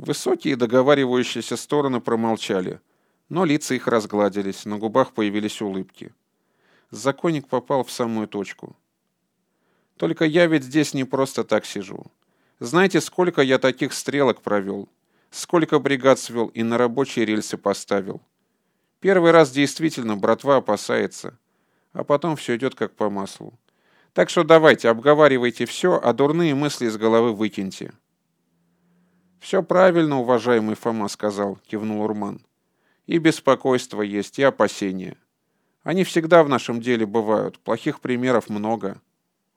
Высокие договаривающиеся стороны промолчали, но лица их разгладились, на губах появились улыбки. Законник попал в самую точку. Только я ведь здесь не просто так сижу. Знаете, сколько я таких стрелок провел? Сколько бригад свел и на рабочие рельсы поставил? Первый раз действительно братва опасается, а потом все идет как по маслу. Так что давайте, обговаривайте все, а дурные мысли из головы выкиньте. «Все правильно, уважаемый Фома сказал», — кивнул Урман. «И беспокойство есть, и опасения. Они всегда в нашем деле бывают, плохих примеров много.